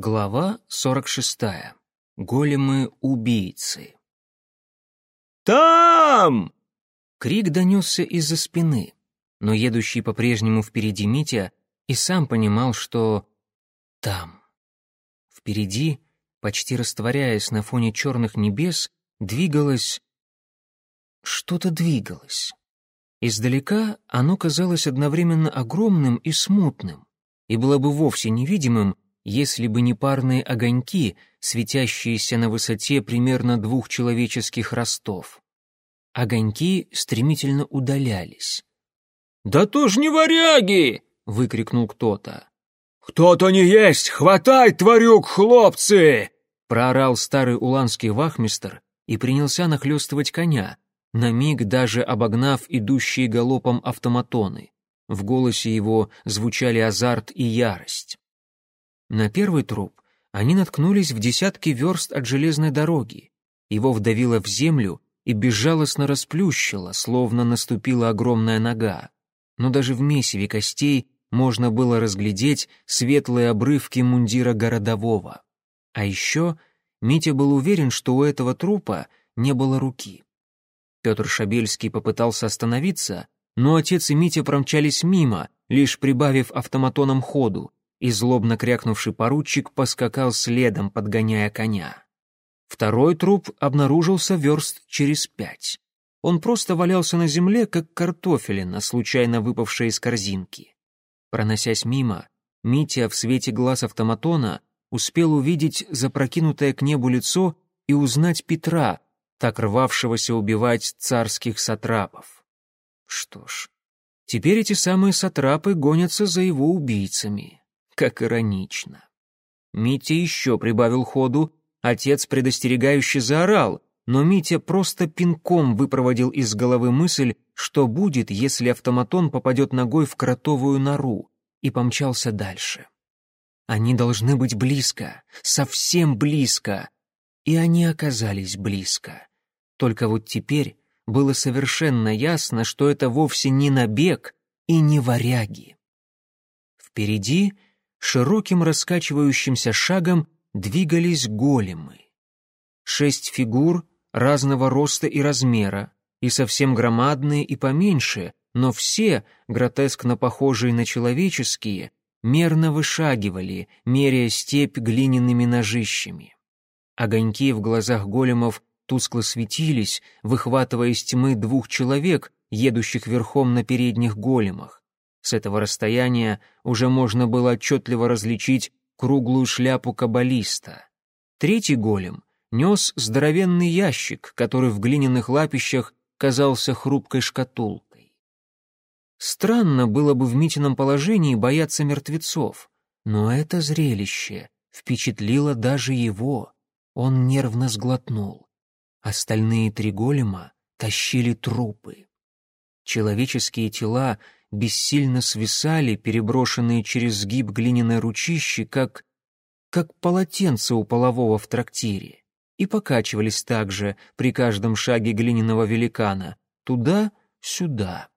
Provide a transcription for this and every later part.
Глава 46. Големы-убийцы. «Там!» Крик донесся из-за спины, но едущий по-прежнему впереди Митя и сам понимал, что там. Впереди, почти растворяясь на фоне черных небес, двигалось... Что-то двигалось. Издалека оно казалось одновременно огромным и смутным, и было бы вовсе невидимым, если бы не парные огоньки, светящиеся на высоте примерно двух человеческих ростов. Огоньки стремительно удалялись. «Да то ж не варяги!» — выкрикнул кто-то. «Кто-то не есть! Хватай, тварюк, хлопцы!» — проорал старый уланский вахмистр и принялся нахлёстывать коня, на миг даже обогнав идущие галопом автоматоны. В голосе его звучали азарт и ярость. На первый труп они наткнулись в десятки верст от железной дороги. Его вдавило в землю и безжалостно расплющило, словно наступила огромная нога. Но даже в месиве костей можно было разглядеть светлые обрывки мундира городового. А еще Митя был уверен, что у этого трупа не было руки. Петр Шабельский попытался остановиться, но отец и Митя промчались мимо, лишь прибавив автоматоном ходу, и злобно крякнувший поручик поскакал следом, подгоняя коня. Второй труп обнаружился верст через пять. Он просто валялся на земле, как картофелина, случайно выпавшая из корзинки. Проносясь мимо, Митя в свете глаз автоматона успел увидеть запрокинутое к небу лицо и узнать Петра, так рвавшегося убивать царских сатрапов. Что ж, теперь эти самые сатрапы гонятся за его убийцами. Как иронично. Митя еще прибавил ходу, отец предостерегающе заорал, но Митя просто пинком выпроводил из головы мысль, что будет, если автоматон попадет ногой в кротовую нору, и помчался дальше. Они должны быть близко, совсем близко. И они оказались близко. Только вот теперь было совершенно ясно, что это вовсе не набег и не варяги. Впереди широким раскачивающимся шагом двигались големы. Шесть фигур разного роста и размера, и совсем громадные и поменьше, но все, гротескно похожие на человеческие, мерно вышагивали, меряя степь глиняными ножищами. Огоньки в глазах големов тускло светились, выхватывая из тьмы двух человек, едущих верхом на передних големах. С этого расстояния уже можно было отчетливо различить круглую шляпу каббалиста. Третий голем нес здоровенный ящик, который в глиняных лапищах казался хрупкой шкатулкой. Странно было бы в Митином положении бояться мертвецов, но это зрелище впечатлило даже его. Он нервно сглотнул. Остальные три голема тащили трупы. Человеческие тела бессильно свисали, переброшенные через сгиб глиняной ручищи, как... как полотенце у полового в трактире, и покачивались также при каждом шаге глиняного великана, туда-сюда.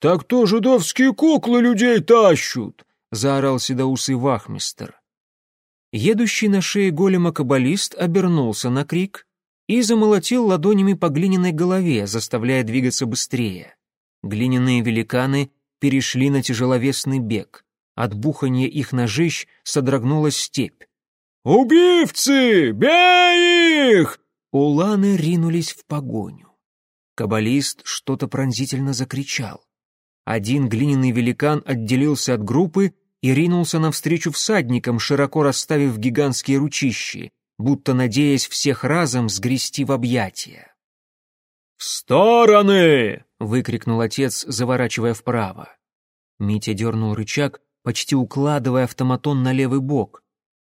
«Так то жидовские куклы людей тащут!» — заорал седоусый вахмистер. Едущий на шее голема каббалист обернулся на крик и замолотил ладонями по глиняной голове, заставляя двигаться быстрее. Глиняные великаны перешли на тяжеловесный бег. От бухания их ножищ содрогнулась степь. «Убивцы! Бей их!» Уланы ринулись в погоню. Каббалист что-то пронзительно закричал. Один глиняный великан отделился от группы и ринулся навстречу всадникам, широко расставив гигантские ручищи, будто надеясь всех разом сгрести в объятия. «В стороны!» — выкрикнул отец, заворачивая вправо. Митя дернул рычаг, почти укладывая автоматон на левый бок.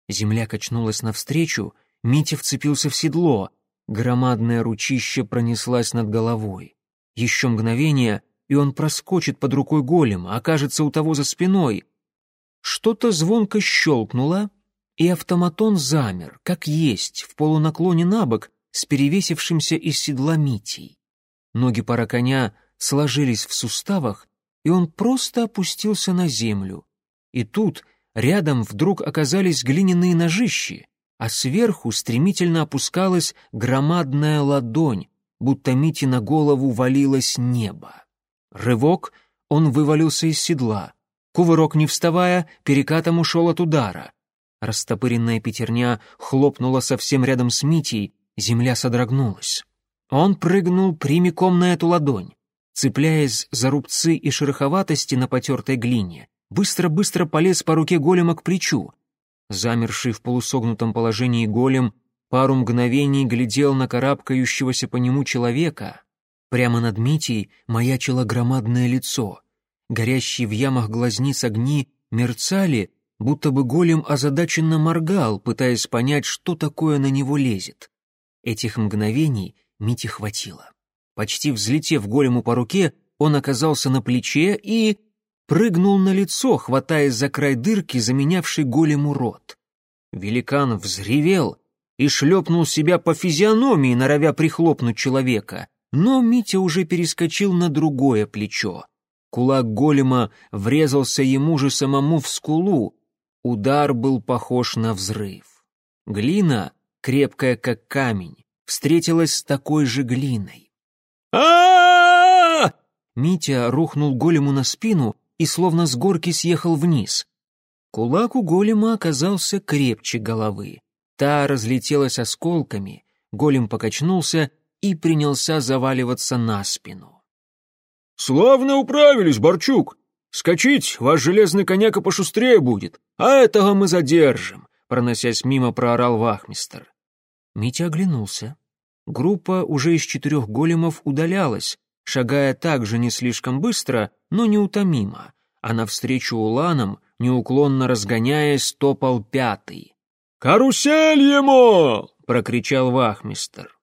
Земля качнулась навстречу, Митя вцепился в седло. Громадное ручище пронеслась над головой. Еще мгновение, и он проскочит под рукой голема, окажется у того за спиной. Что-то звонко щелкнуло, и автоматон замер, как есть, в полунаклоне на бок, с перевесившимся из седла Митей. Ноги пара коня сложились в суставах, и он просто опустился на землю. И тут рядом вдруг оказались глиняные ножищи, а сверху стремительно опускалась громадная ладонь, будто Мите на голову валилось небо. Рывок, он вывалился из седла. Кувырок, не вставая, перекатом ушел от удара. Растопыренная пятерня хлопнула совсем рядом с Митей, земля содрогнулась. Он прыгнул прямиком на эту ладонь. Цепляясь за рубцы и шероховатости на потертой глине, быстро-быстро полез по руке голема к плечу. Замерший в полусогнутом положении голем пару мгновений глядел на карабкающегося по нему человека. Прямо над Митей маячило громадное лицо. Горящие в ямах глазниц огни мерцали, будто бы голем озадаченно моргал, пытаясь понять, что такое на него лезет. Этих мгновений Мите хватило. Почти взлетев голему по руке, он оказался на плече и прыгнул на лицо, хватаясь за край дырки, заменявший голему рот. Великан взревел и шлепнул себя по физиономии, норовя прихлопнуть человека, но Митя уже перескочил на другое плечо. Кулак голема врезался ему же самому в скулу. Удар был похож на взрыв. Глина, крепкая как камень, встретилась с такой же глиной а Митя рухнул голему на спину и словно с горки съехал вниз. Кулак у голема оказался крепче головы. Та разлетелась осколками, голем покачнулся и принялся заваливаться на спину. «Славно управились, Борчук! Скочить, ваш железный коняка пошустрее будет, а этого мы задержим!» Проносясь мимо, проорал вахмистер. Митя оглянулся. Группа уже из четырех големов удалялась, шагая также не слишком быстро, но неутомимо, а навстречу уланам, неуклонно разгоняясь, топал пятый. «Карусель ему!» — прокричал вахмистер.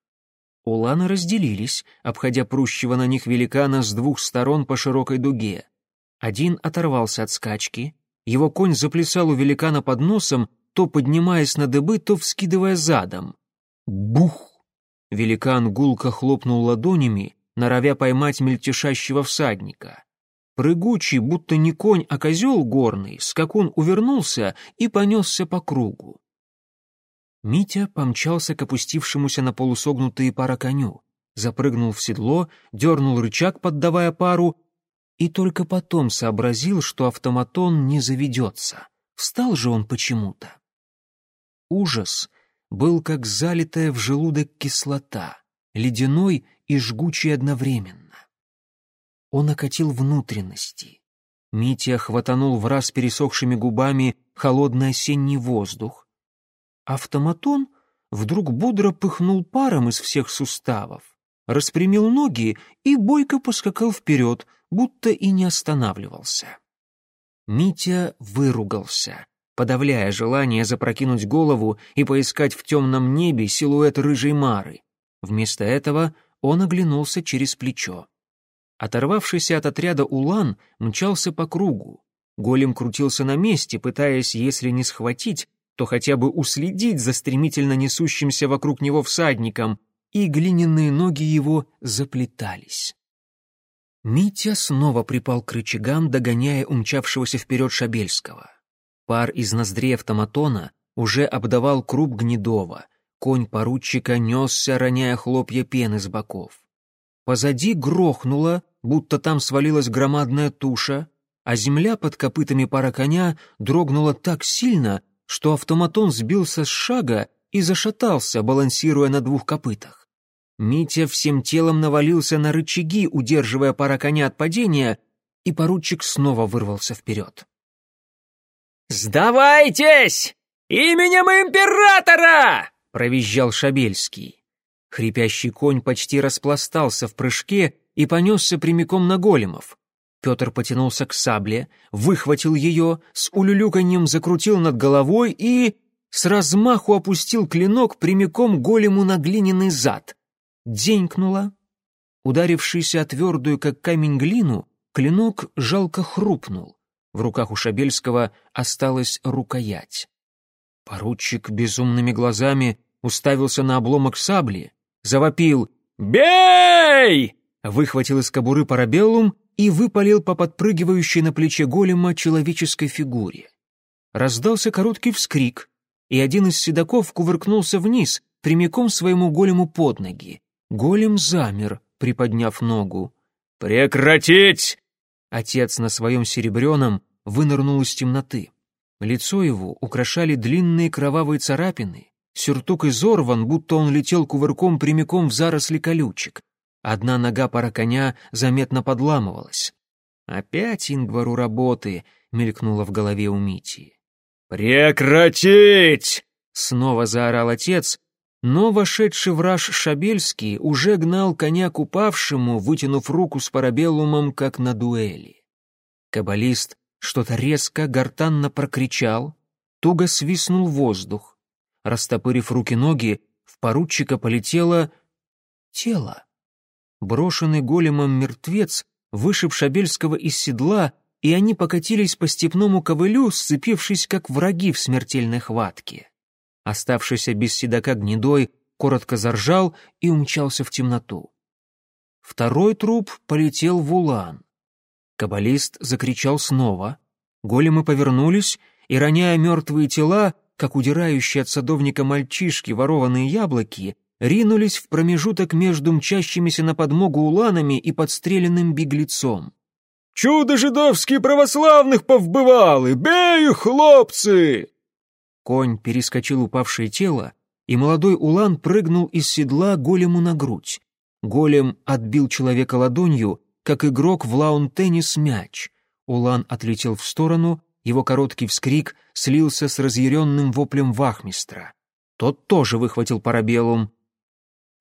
Уланы разделились, обходя прущего на них великана с двух сторон по широкой дуге. Один оторвался от скачки, его конь заплясал у великана под носом, то поднимаясь на дыбы, то вскидывая задом. Бух! Великан гулко хлопнул ладонями, норовя поймать мельтешащего всадника. Прыгучий, будто не конь, а козел горный, скакун увернулся и понесся по кругу. Митя помчался к опустившемуся на полусогнутые пара коню, запрыгнул в седло, дернул рычаг, поддавая пару, и только потом сообразил, что автоматон не заведется. Встал же он почему-то. Ужас — был как залитая в желудок кислота, ледяной и жгучий одновременно. Он окатил внутренности. Митя хватанул в раз пересохшими губами холодный осенний воздух. Автоматон вдруг бодро пыхнул паром из всех суставов, распрямил ноги и бойко поскакал вперед, будто и не останавливался. Митя выругался подавляя желание запрокинуть голову и поискать в темном небе силуэт рыжей Мары. Вместо этого он оглянулся через плечо. Оторвавшийся от отряда Улан мчался по кругу. Голем крутился на месте, пытаясь, если не схватить, то хотя бы уследить за стремительно несущимся вокруг него всадником, и глиняные ноги его заплетались. Митя снова припал к рычагам, догоняя умчавшегося вперед Шабельского. Пар из ноздрей автоматона уже обдавал круп Гнедова. Конь поручика несся, роняя хлопья пены с боков. Позади грохнуло, будто там свалилась громадная туша, а земля под копытами пара коня дрогнула так сильно, что автоматон сбился с шага и зашатался, балансируя на двух копытах. Митя всем телом навалился на рычаги, удерживая пара коня от падения, и поручик снова вырвался вперед. «Сдавайтесь! Именем императора!» — провизжал Шабельский. Хрипящий конь почти распластался в прыжке и понесся прямиком на големов. Петр потянулся к сабле, выхватил ее, с улюлюканьем закрутил над головой и с размаху опустил клинок прямиком голему на глиняный зад. Денькнуло. Ударившийся о твердую, как камень, глину, клинок жалко хрупнул. В руках у Шабельского осталась рукоять. Поручик безумными глазами уставился на обломок сабли, завопил «Бей!» выхватил из кобуры парабеллум и выпалил по подпрыгивающей на плече голема человеческой фигуре. раздался короткий вскрик, и один из седаков кувыркнулся вниз, прямиком своему голему под ноги. Голем замер, приподняв ногу. «Прекратить!» Отец на своем серебряном вынырнул из темноты. Лицо его украшали длинные кровавые царапины, сюртук изорван, будто он летел кувырком прямиком в заросли колючек. Одна нога пара коня заметно подламывалась. «Опять Ингвару работы!» — мелькнуло в голове у Мити. «Прекратить!» — снова заорал отец, но вошедший враж Шабельский уже гнал коня к упавшему, вытянув руку с парабеллумом, как на дуэли. Каббалист что-то резко, гортанно прокричал, туго свистнул воздух. Растопырив руки-ноги, в поручика полетело тело. Брошенный големом мертвец вышиб Шабельского из седла, и они покатились по степному ковылю, сцепившись как враги в смертельной хватке. Оставшийся без седока гнедой коротко заржал и умчался в темноту. Второй труп полетел в улан. Каббалист закричал снова. Големы повернулись и, роняя мертвые тела, как удирающие от садовника мальчишки ворованные яблоки, ринулись в промежуток между мчащимися на подмогу уланами и подстреленным беглецом. «Чудо жидовские православных повбывали! Бей их, хлопцы!» Конь перескочил упавшее тело, и молодой улан прыгнул из седла голему на грудь. Голем отбил человека ладонью, как игрок в лаун-теннис мяч. Улан отлетел в сторону, его короткий вскрик слился с разъяренным воплем вахмистра. Тот тоже выхватил парабеллум.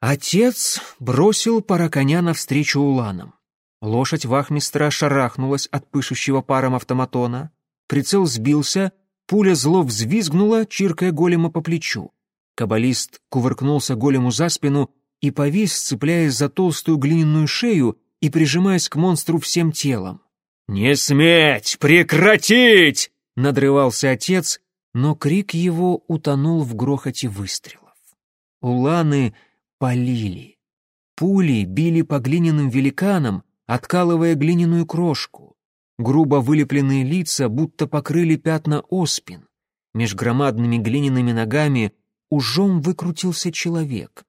Отец бросил пара коня навстречу уланам. Лошадь вахмистра шарахнулась от пышущего паром автоматона. Прицел сбился, Пуля зло взвизгнула, чиркая голема по плечу. Каббалист кувыркнулся голему за спину и повис, цепляясь за толстую глиняную шею и прижимаясь к монстру всем телом. «Не сметь! Прекратить!» — надрывался отец, но крик его утонул в грохоте выстрелов. Уланы полили. Пули били по глиняным великанам, откалывая глиняную крошку. Грубо вылепленные лица будто покрыли пятна оспин. Меж громадными глиняными ногами ужом выкрутился человек.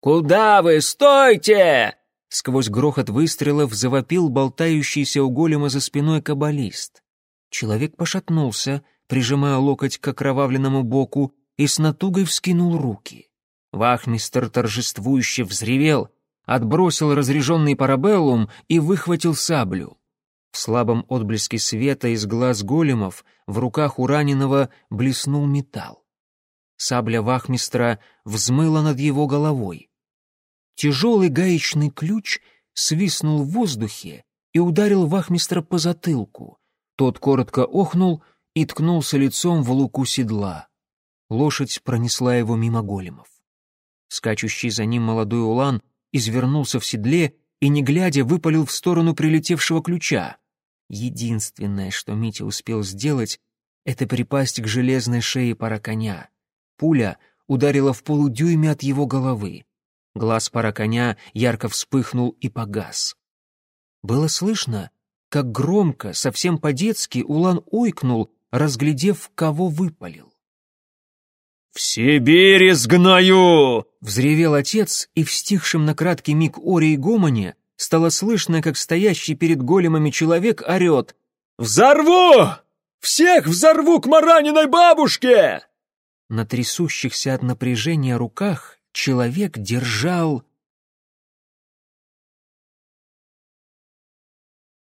«Куда вы? Стойте!» Сквозь грохот выстрелов завопил болтающийся у голема за спиной каббалист. Человек пошатнулся, прижимая локоть к окровавленному боку, и с натугой вскинул руки. Вахмистер торжествующе взревел, отбросил разряженный парабеллум и выхватил саблю. В слабом отблеске света из глаз големов в руках у раненого блеснул металл. Сабля вахмистра взмыла над его головой. Тяжелый гаечный ключ свистнул в воздухе и ударил вахмистра по затылку. Тот коротко охнул и ткнулся лицом в луку седла. Лошадь пронесла его мимо големов. Скачущий за ним молодой улан извернулся в седле и, не глядя, выпалил в сторону прилетевшего ключа. Единственное, что Митя успел сделать, это припасть к железной шее пара коня. Пуля ударила в полудюйме от его головы. Глаз пара коня ярко вспыхнул и погас. Было слышно, как громко, совсем по-детски, Улан ойкнул, разглядев, кого выпалил. «В Сибирь изгнаю!» — взревел отец, и в стихшем на краткий миг оре и гомоне стало слышно, как стоящий перед големами человек орет «Взорву! Всех взорву к Мараниной бабушке!» На трясущихся от напряжения руках человек держал